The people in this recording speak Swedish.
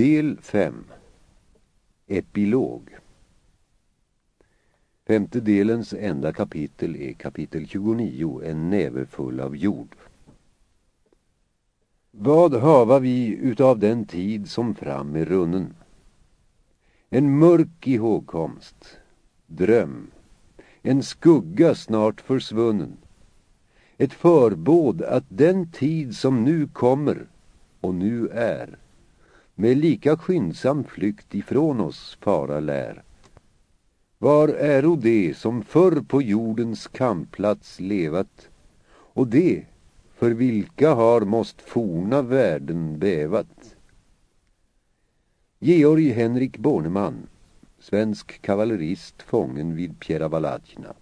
Del 5 Epilog Femte delens enda kapitel är kapitel 29, en näve full av jord. Vad hava vi utav den tid som fram är runnen? En mörk ihågkomst, dröm, en skugga snart försvunnen. Ett förbåd att den tid som nu kommer och nu är med lika skyndsam flykt ifrån oss fara lär. Var äro det som förr på jordens kampplats levat och det för vilka har måst forna värden bävat. Georg Henrik Borneman, svensk kavallerist fången vid Pierre Valagna